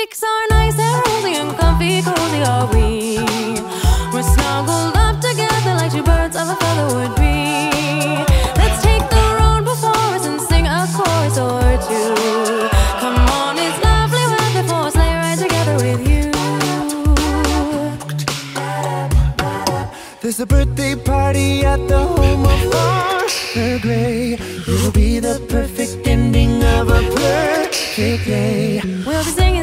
cheeks are nice and rosy and comfy, cozy are we. We're snuggled up together like two birds of a feather would be. Let's take the road before us and sing a chorus or two. Come on, it's lovely weather for a sleigh ride together with you. There's a birthday party at the home of Farmer Gray. It'll be the perfect ending of a perfect day. We'll be singing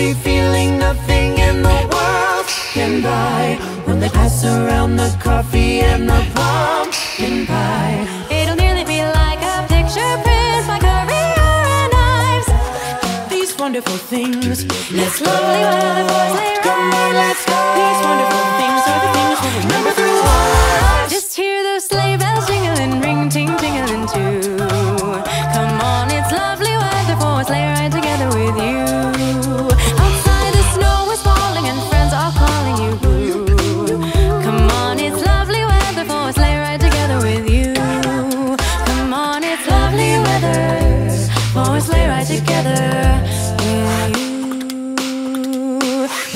Happy feeling nothing in the world can buy when they pass around the coffee and the pumpkin pie. It'll nearly be like a picture print by Currier and Ives. These wonderful things. It's lovely weather for Come on, let's go. These wonderful together with you.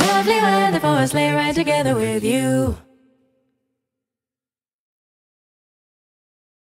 Lovely weather for a sleigh ride together with you.